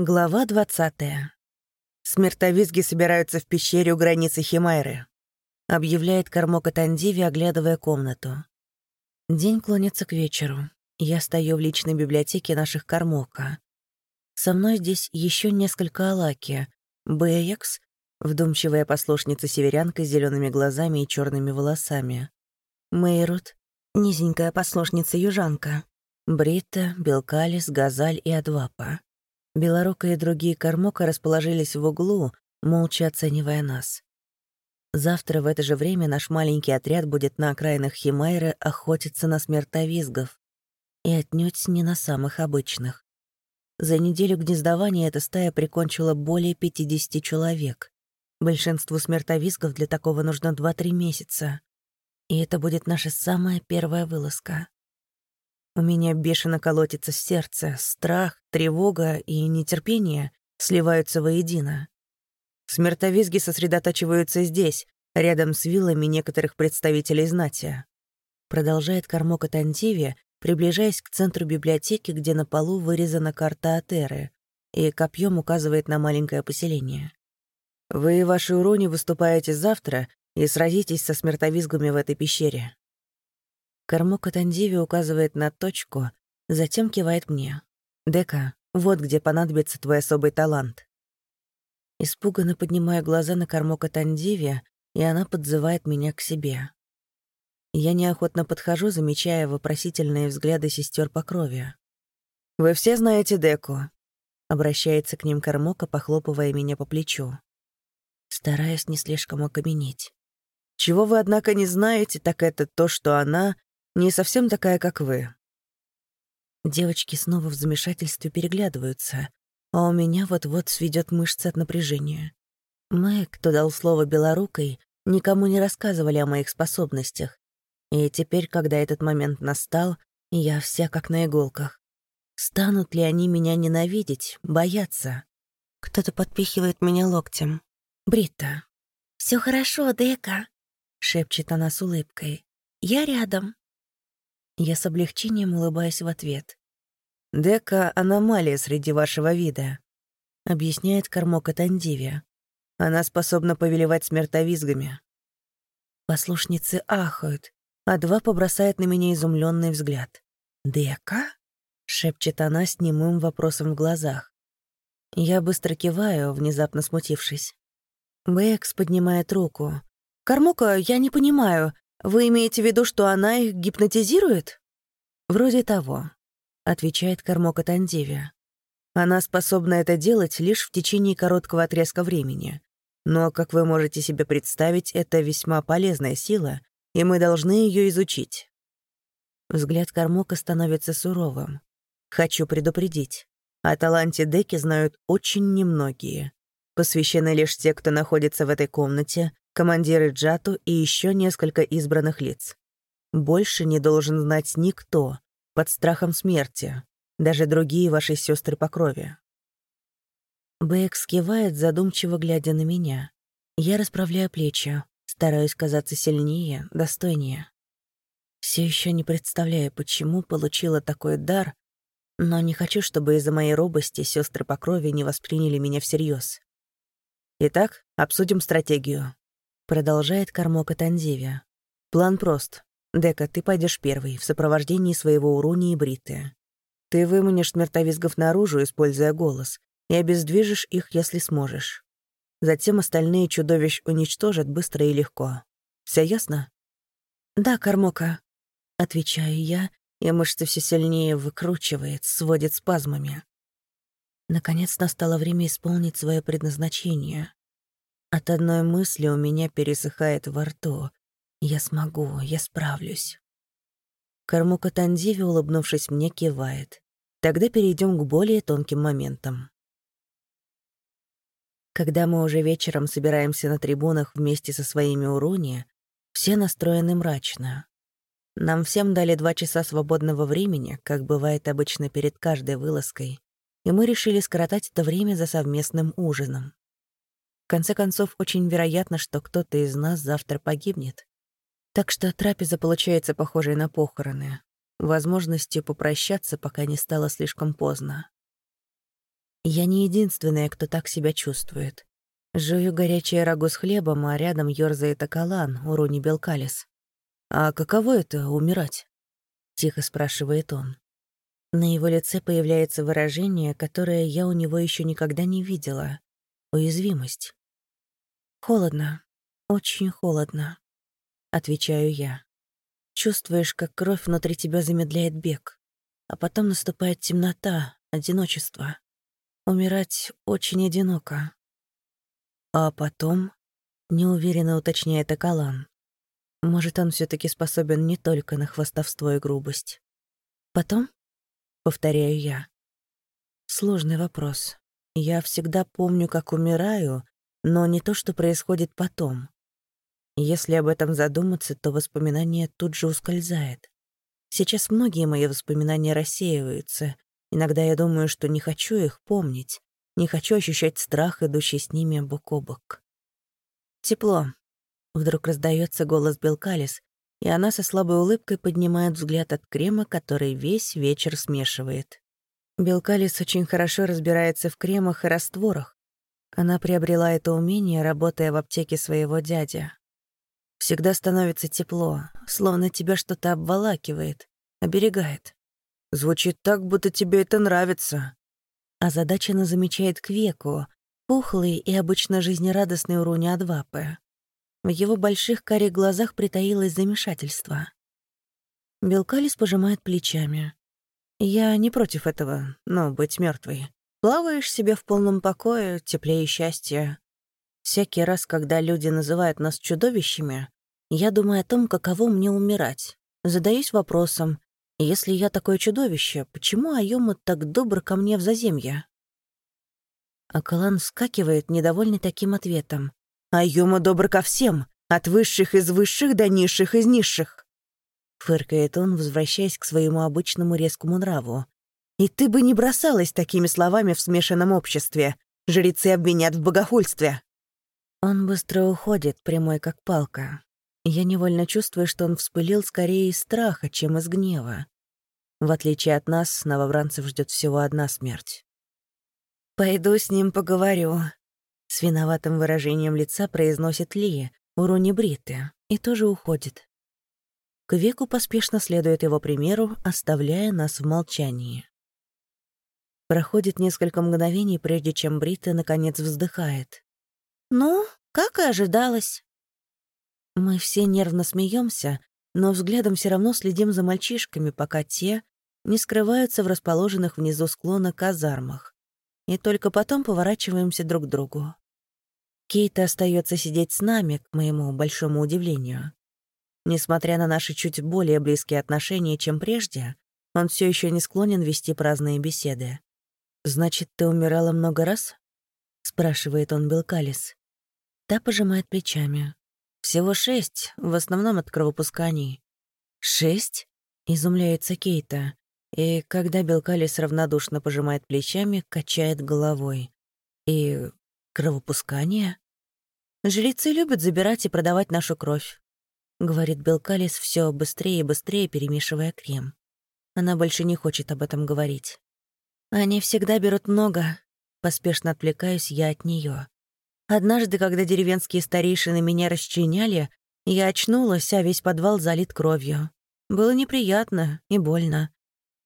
Глава 20. Смертовизги собираются в пещере у границы Химайры. Объявляет Кармока Тандиви, оглядывая комнату. День клонится к вечеру. Я стою в личной библиотеке наших Кармока. Со мной здесь еще несколько Алаки. Бэекс, вдумчивая послушница-северянка с зелеными глазами и черными волосами. Мейрут, низенькая послушница-южанка. Брита, Белкалис, Газаль и Адвапа. Белорука и другие кормока расположились в углу, молча оценивая нас. Завтра в это же время наш маленький отряд будет на окраинах Химайры охотиться на смертовизгов. И отнюдь не на самых обычных. За неделю гнездования эта стая прикончила более 50 человек. Большинству смертовизгов для такого нужно 2-3 месяца. И это будет наша самая первая вылазка. У меня бешено колотится сердце, страх, тревога и нетерпение сливаются воедино. Смертовизги сосредотачиваются здесь, рядом с виллами некоторых представителей знати. Продолжает Кармока Тантиви, приближаясь к центру библиотеки, где на полу вырезана карта Атеры, и копьем указывает на маленькое поселение. «Вы и ваши урони выступаете завтра и сразитесь со смертовизгами в этой пещере. Кормока Тандиви указывает на точку, затем кивает мне. «Дека, вот где понадобится твой особый талант». Испуганно поднимаю глаза на Кормока Тандиви, и она подзывает меня к себе. Я неохотно подхожу, замечая вопросительные взгляды сестер по крови. «Вы все знаете Деку?» — обращается к ним Кормока, похлопывая меня по плечу. Стараюсь не слишком окаменеть. «Чего вы, однако, не знаете, так это то, что она не совсем такая, как вы». Девочки снова в замешательстве переглядываются, а у меня вот-вот сведет мышцы от напряжения. Мы, кто дал слово белорукой, никому не рассказывали о моих способностях. И теперь, когда этот момент настал, я вся как на иголках. Станут ли они меня ненавидеть, бояться? Кто-то подпихивает меня локтем. Бритта. Все хорошо, Дека», — шепчет она с улыбкой. «Я рядом». Я с облегчением улыбаюсь в ответ. «Дека — аномалия среди вашего вида», — объясняет Кармока Тандивия. «Она способна повелевать смертовизгами». Послушницы ахают, а два побросает на меня изумленный взгляд. «Дека?» — шепчет она с немым вопросом в глазах. Я быстро киваю, внезапно смутившись. Бэкс поднимает руку. «Кармока, я не понимаю, вы имеете в виду, что она их гипнотизирует? Вроде того, отвечает Кармока Тандивия. Она способна это делать лишь в течение короткого отрезка времени. Но, как вы можете себе представить, это весьма полезная сила, и мы должны ее изучить. Взгляд Кармока становится суровым. Хочу предупредить. О таланте Деки знают очень немногие. Посвящены лишь те, кто находится в этой комнате, командиры Джату и еще несколько избранных лиц. Больше не должен знать никто, под страхом смерти, даже другие ваши сестры по крови. Бэк скивает, задумчиво глядя на меня. Я расправляю плечи, стараюсь казаться сильнее, достойнее. Все еще не представляю, почему получила такой дар, но не хочу, чтобы из-за моей робости сестры по крови не восприняли меня всерьез. Итак, обсудим стратегию. Продолжает Кармока Танзивия. План прост. Дека, ты пойдешь первый, в сопровождении своего Уруни и Бриты. Ты выманишь смертовизгов наружу, используя голос, и обездвижишь их, если сможешь. Затем остальные чудовищ уничтожат быстро и легко. Все ясно? Да, Кармока. Отвечаю я, и мышцы все сильнее выкручивает, сводит спазмами. Наконец настало время исполнить свое предназначение. От одной мысли у меня пересыхает во рту. Я смогу, я справлюсь. Кармука Тандиви, улыбнувшись мне, кивает. Тогда перейдем к более тонким моментам. Когда мы уже вечером собираемся на трибунах вместе со своими уруни, все настроены мрачно. Нам всем дали два часа свободного времени, как бывает обычно перед каждой вылазкой, и мы решили скоротать это время за совместным ужином. Конце концов, очень вероятно, что кто-то из нас завтра погибнет. Так что трапеза получается похожей на похороны, возможностью попрощаться, пока не стало слишком поздно. Я не единственная, кто так себя чувствует. Жую горячее рагу с хлебом, а рядом ёрзает Акалан, Уруни Белкалис. «А каково это — умирать?» — тихо спрашивает он. На его лице появляется выражение, которое я у него еще никогда не видела — уязвимость. «Холодно, очень холодно», — отвечаю я. Чувствуешь, как кровь внутри тебя замедляет бег, а потом наступает темнота, одиночество. Умирать очень одиноко. А потом, неуверенно уточняет Акалан, может, он все таки способен не только на хвастовство и грубость. Потом? Повторяю я. Сложный вопрос. Я всегда помню, как умираю, но не то, что происходит потом. Если об этом задуматься, то воспоминание тут же ускользает. Сейчас многие мои воспоминания рассеиваются. Иногда я думаю, что не хочу их помнить, не хочу ощущать страх, идущий с ними бок о бок. Тепло. Вдруг раздается голос Белкалис, и она со слабой улыбкой поднимает взгляд от крема, который весь вечер смешивает. Белкалис очень хорошо разбирается в кремах и растворах. Она приобрела это умение, работая в аптеке своего дяди. Всегда становится тепло, словно тебя что-то обволакивает, оберегает. Звучит так, будто тебе это нравится. Озадаченно замечает Квеку, пухлый и обычно жизнерадостный Уруни Адвапы. В его больших карих глазах притаилось замешательство. Белкалис пожимает плечами. «Я не против этого, но быть мертвой. Плаваешь себе в полном покое, теплее счастья. Всякий раз, когда люди называют нас чудовищами, я думаю о том, каково мне умирать. Задаюсь вопросом, если я такое чудовище, почему Айома так добр ко мне в заземье? Акалан вскакивает, недовольный таким ответом. «Айома добр ко всем, от высших из высших до низших из низших!» Фыркает он, возвращаясь к своему обычному резкому нраву. «И ты бы не бросалась такими словами в смешанном обществе. Жрецы обвинят в богохульстве!» Он быстро уходит, прямой как палка. Я невольно чувствую, что он вспылил скорее из страха, чем из гнева. В отличие от нас, новобранцев ждет всего одна смерть. «Пойду с ним поговорю», — с виноватым выражением лица произносит Ли, урони Бриты, и тоже уходит. К веку поспешно следует его примеру, оставляя нас в молчании. Проходит несколько мгновений, прежде чем Брита наконец вздыхает. «Ну, как и ожидалось». Мы все нервно смеемся, но взглядом все равно следим за мальчишками, пока те не скрываются в расположенных внизу склона казармах. И только потом поворачиваемся друг к другу. Кейт остается сидеть с нами, к моему большому удивлению. Несмотря на наши чуть более близкие отношения, чем прежде, он все еще не склонен вести праздные беседы. «Значит, ты умирала много раз?» — спрашивает он Белкалис. Та пожимает плечами. «Всего шесть, в основном от кровопусканий». «Шесть?» — изумляется Кейта. И когда Белкалис равнодушно пожимает плечами, качает головой. «И кровопускание?» «Жрецы любят забирать и продавать нашу кровь», — говорит Белкалис все быстрее и быстрее, перемешивая крем. Она больше не хочет об этом говорить. Они всегда берут много. Поспешно отвлекаюсь я от нее. Однажды, когда деревенские старейшины меня расчленяли, я очнулась, а весь подвал залит кровью. Было неприятно и больно.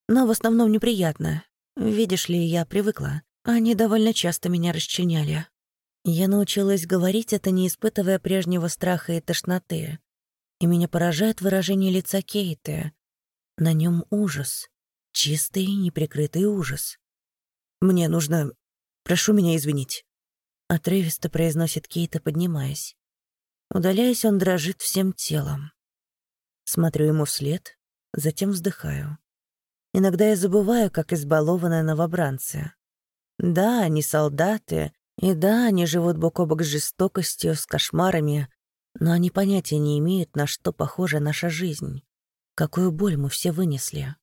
Но в основном неприятно. Видишь ли, я привыкла. Они довольно часто меня расчленяли. Я научилась говорить это, не испытывая прежнего страха и тошноты. И меня поражает выражение лица Кейты. На нем ужас. Чистый, неприкрытый ужас. «Мне нужно... Прошу меня извинить». Отрывисто произносит Кейта, поднимаясь. Удаляясь, он дрожит всем телом. Смотрю ему вслед, затем вздыхаю. Иногда я забываю, как избалованная новобранцы. Да, они солдаты, и да, они живут бок о бок с жестокостью, с кошмарами, но они понятия не имеют, на что похожа наша жизнь. Какую боль мы все вынесли.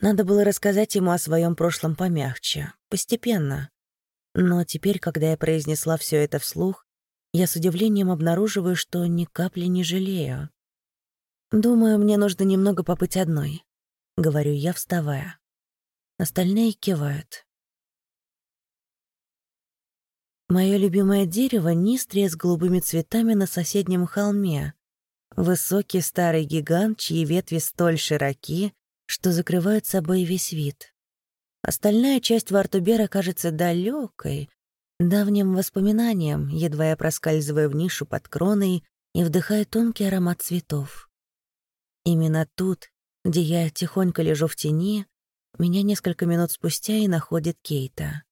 Надо было рассказать ему о своем прошлом помягче, постепенно. Но теперь, когда я произнесла все это вслух, я с удивлением обнаруживаю, что ни капли не жалею. Думаю, мне нужно немного побыть одной, — говорю я, вставая. Остальные кивают. Мое любимое дерево — нистрия с голубыми цветами на соседнем холме. Высокий старый гигант, чьи ветви столь широки, что закрывают собой весь вид. Остальная часть Вартубера кажется далекой, давним воспоминанием, едва я проскальзываю в нишу под кроной и вдыхаю тонкий аромат цветов. Именно тут, где я тихонько лежу в тени, меня несколько минут спустя и находит Кейта.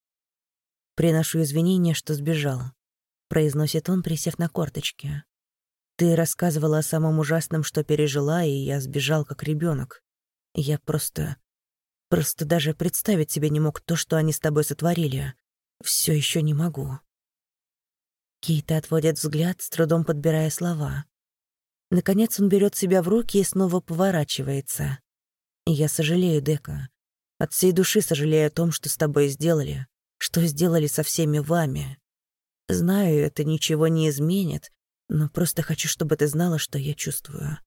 «Приношу извинения, что сбежал», — произносит он, присев на корточки. «Ты рассказывала о самом ужасном, что пережила, и я сбежал как ребенок. Я просто... просто даже представить себе не мог то, что они с тобой сотворили. Все еще не могу». Кейта отводит взгляд, с трудом подбирая слова. Наконец он берет себя в руки и снова поворачивается. «Я сожалею, Дека. От всей души сожалею о том, что с тобой сделали что сделали со всеми вами. Знаю, это ничего не изменит, но просто хочу, чтобы ты знала, что я чувствую».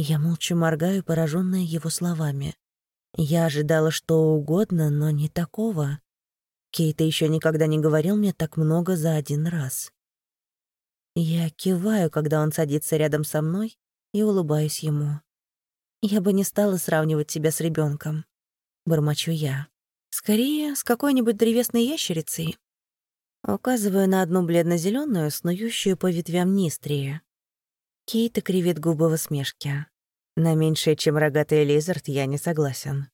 Я молча моргаю, пораженная его словами. Я ожидала что угодно, но не такого. Кейта еще никогда не говорил мне так много за один раз. Я киваю, когда он садится рядом со мной, и улыбаюсь ему. «Я бы не стала сравнивать тебя с ребенком, бормочу я. Скорее, с какой-нибудь древесной ящерицей. Указываю на одну бледно-зеленую, снующую по ветвям нистрии. Кейта кривит губы в усмешке. На меньшее, чем рогатый лизард, я не согласен.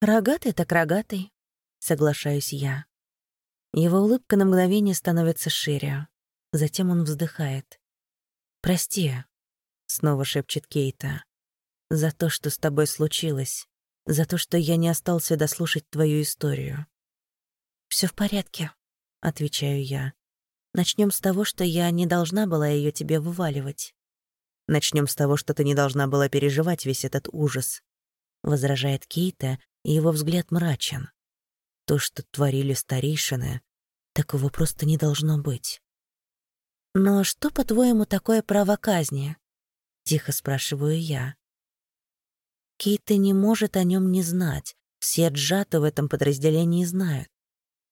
Рогатый так рогатый, соглашаюсь я. Его улыбка на мгновение становится шире. Затем он вздыхает. «Прости», — снова шепчет Кейта, — «за то, что с тобой случилось за то, что я не остался дослушать твою историю. Все в порядке», — отвечаю я. Начнем с того, что я не должна была ее тебе вываливать. Начнем с того, что ты не должна была переживать весь этот ужас», — возражает Кейта, и его взгляд мрачен. «То, что творили старейшины, такого просто не должно быть». «Но что, по-твоему, такое право казни?» — тихо спрашиваю я. Кейта не может о нем не знать. Все Джато в этом подразделении знают.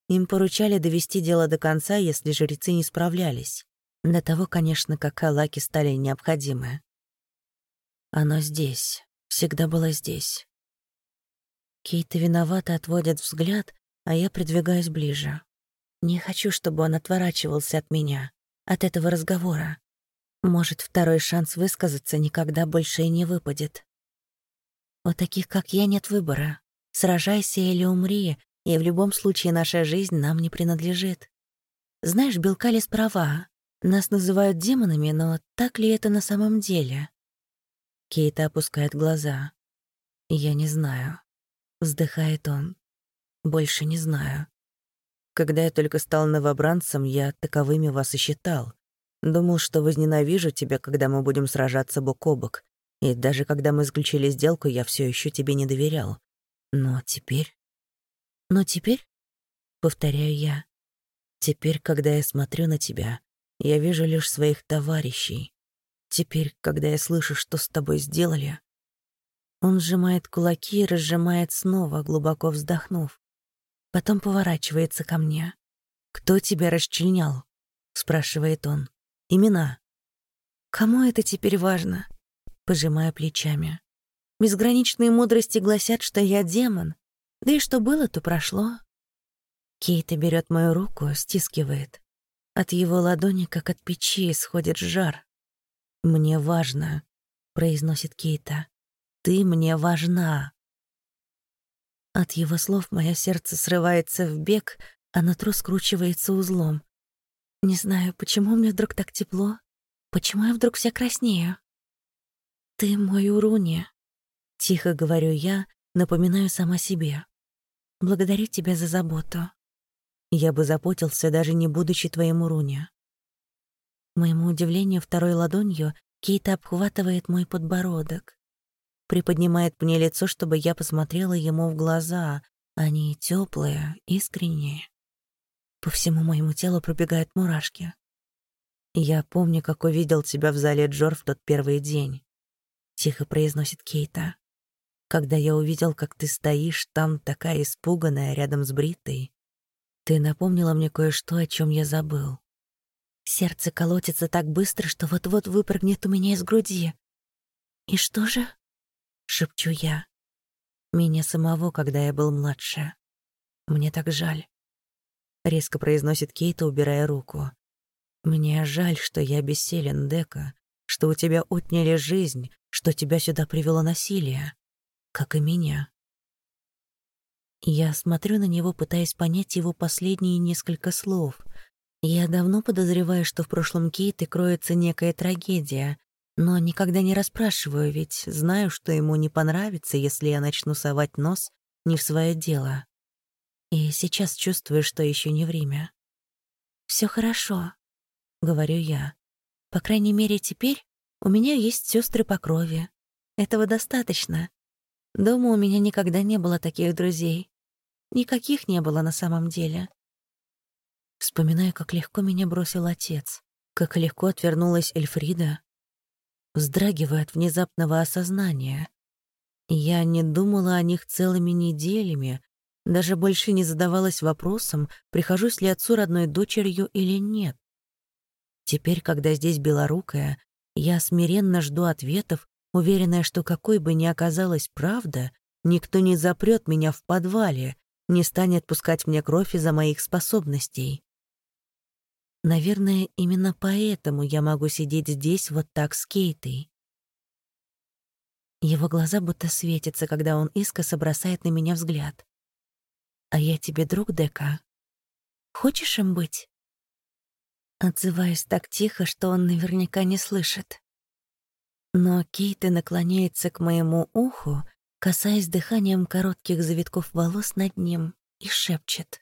Им поручали довести дело до конца, если жрецы не справлялись. До того, конечно, как Алаки стали необходимы. Оно здесь, всегда было здесь. Кейта виновато отводит взгляд, а я придвигаюсь ближе. Не хочу, чтобы он отворачивался от меня, от этого разговора. Может, второй шанс высказаться никогда больше и не выпадет. У таких, как я, нет выбора. Сражайся или умри, и в любом случае наша жизнь нам не принадлежит. Знаешь, Белкалис права. Нас называют демонами, но так ли это на самом деле? Кейта опускает глаза. Я не знаю. Вздыхает он. Больше не знаю. Когда я только стал новобранцем, я таковыми вас и считал. Думал, что возненавижу тебя, когда мы будем сражаться бок о бок. И даже когда мы заключили сделку, я все еще тебе не доверял. Но теперь... Но теперь, повторяю я, теперь, когда я смотрю на тебя, я вижу лишь своих товарищей. Теперь, когда я слышу, что с тобой сделали... Он сжимает кулаки и разжимает снова, глубоко вздохнув. Потом поворачивается ко мне. «Кто тебя расчленял?» — спрашивает он. «Имена». «Кому это теперь важно?» пожимая плечами. Безграничные мудрости гласят, что я демон. Да и что было, то прошло. Кейта берет мою руку, стискивает. От его ладони, как от печи, исходит жар. «Мне важно», — произносит Кейта. «Ты мне важна». От его слов мое сердце срывается в бег, а нутро скручивается узлом. Не знаю, почему мне вдруг так тепло, почему я вдруг вся краснею. «Ты мой Уруни», — тихо говорю я, напоминаю сама себе. «Благодарю тебя за заботу. Я бы заботился, даже не будучи твоим Уруни». моему удивлению, второй ладонью Кейта обхватывает мой подбородок. Приподнимает мне лицо, чтобы я посмотрела ему в глаза. Они теплые, искренние. По всему моему телу пробегают мурашки. Я помню, как увидел тебя в зале Джор в тот первый день тихо произносит Кейта. Когда я увидел, как ты стоишь там такая испуганная рядом с Бритой, Ты напомнила мне кое-что, о чем я забыл. Сердце колотится так быстро, что вот-вот выпрыгнет у меня из груди. «И что же?» — шепчу я. «Меня самого, когда я был младше. Мне так жаль». Резко произносит Кейта, убирая руку. «Мне жаль, что я бессилен, Дека, что у тебя отняли жизнь, что тебя сюда привело насилие, как и меня». Я смотрю на него, пытаясь понять его последние несколько слов. Я давно подозреваю, что в прошлом Кейты кроется некая трагедия, но никогда не расспрашиваю, ведь знаю, что ему не понравится, если я начну совать нос не в свое дело. И сейчас чувствую, что еще не время. Все хорошо», — говорю я. «По крайней мере, теперь у меня есть сестры по крови. Этого достаточно. Дома у меня никогда не было таких друзей. Никаких не было на самом деле. Вспоминаю, как легко меня бросил отец, как легко отвернулась Эльфрида. Вздрагиваю от внезапного осознания. Я не думала о них целыми неделями, даже больше не задавалась вопросом, прихожусь ли отцу родной дочерью или нет. Теперь, когда здесь белорукая, я смиренно жду ответов, уверенная, что какой бы ни оказалась правда, никто не запрет меня в подвале, не станет пускать мне кровь из-за моих способностей. Наверное, именно поэтому я могу сидеть здесь вот так с Кейтой. Его глаза будто светятся, когда он искоса бросает на меня взгляд. «А я тебе друг, Дека. Хочешь им быть?» Отзываюсь так тихо, что он наверняка не слышит. Но Кейта наклоняется к моему уху, касаясь дыханием коротких завитков волос над ним, и шепчет.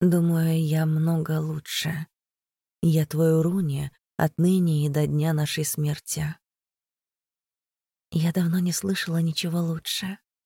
«Думаю, я много лучше. Я твой Руни отныне и до дня нашей смерти. Я давно не слышала ничего лучше.